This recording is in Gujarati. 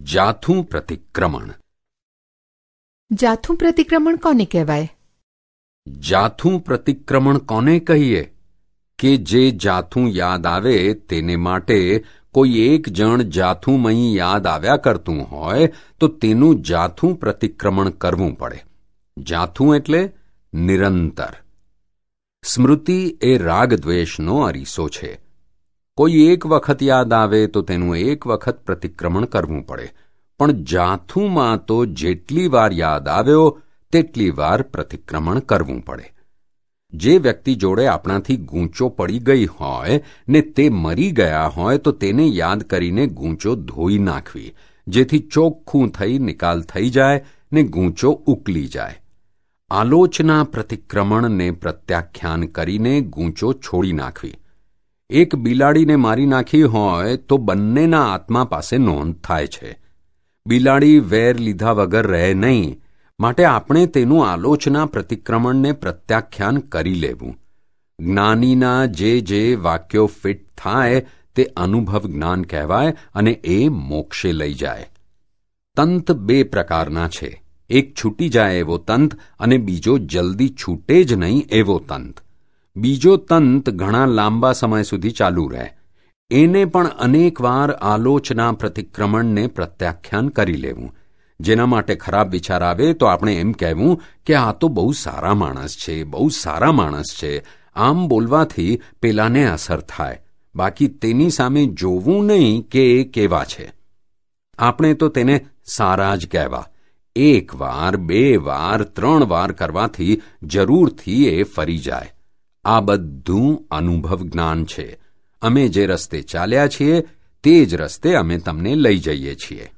જાથું પ્રતિક્રમણ. જાથું પ્રતિક્રમણ કોને કહેવાય? જાથું પ્રતિક્રમણ કોને કહીએ? કે જે જાથું યાદ આવે તેને માટે કોઈ એક જણ જાથું અહીં યાદ આવ્યા કરતું હોય તો તેનું જાથું પ્રતિક્રમણ કરવું પડે. જાથું એટલે નિરંતર. સ્મૃતિ એ રાગ દ્વેષનો અરીસો છે. કોઈ એક વખત યાદ આવે તો તેનું એક વખત પ્રતિક્રમણ કરવું પડે. પણ જાથુમાં તો જેટલી વાર યાદ આવ્યો, તેટલી વાર પ્રતિક્રમણ કરવું પડે. જે વ્યક્તિ જોડે આપણાથી ગૂંચો પડી ગઈ હોય ને તે મરી ગયા હોય તો તેને યાદ કરીને ગૂંચો ધોઈ નાખવી, જેથી ચોખ્ખું થઈ નિકાલ થઈ જાય ને ગૂંચો ઉકલી જાય. આલોચના પ્રતિક્રમણને પ્રત્યાખ્યાન કરીને ગૂંચો છોડી નાખવી. એક બિલાડીને મારી નાખી હોય તો બંનેના આત્મા પાસે નોંધ થાય છે. બિલાડી વેર લીધા વગર રહે નહીં. માટે આપણે તેનું આલોચના પ્રતિક્રમણને પ્રત્યાખ્યાન કરી લેવું. જ્ઞાનીના જે જે વાક્યો ફિટ થાય તે અનુભવ જ્ઞાન કહેવાય અને એ મોક્ષે લઈ જાય. તંત બે પ્રકારના છે. એક છૂટી જાય એવો તંત અને બીજો જલ્દી છૂટે જ નહીં એવો તંત. બીજો તંત ઘણા લાંબા સમય સુધી ચાલુ રહે. એને પણ અનેકવાર આલોચના પ્રતિક્રમણને પ્રત્યાખ્યાન કરી લેવું. જેના માટે ખરાબ વિચાર આવે તો આપણે એમ કહેવું કે આ તો બહુ સારા માણસ છે, બહુ સારા માણસ છે. આમ બોલવાથી પેલાને અસર થાય. બાકી તેની સામે જોવું નહીં કે એ કેવા છે. આપણે તો તેને સારા જ કહેવા. એક વાર, બે વાર, ત્રણ વાર કરવાથી જરૂરથી એ ફરી જાય. આ બધું અનુભવ જ્ઞાન છે. અમે જે રસ્તે ચાલ્યા છીએ, તે જ રસ્તે અમે તમને લઈ જઈએ છીએ.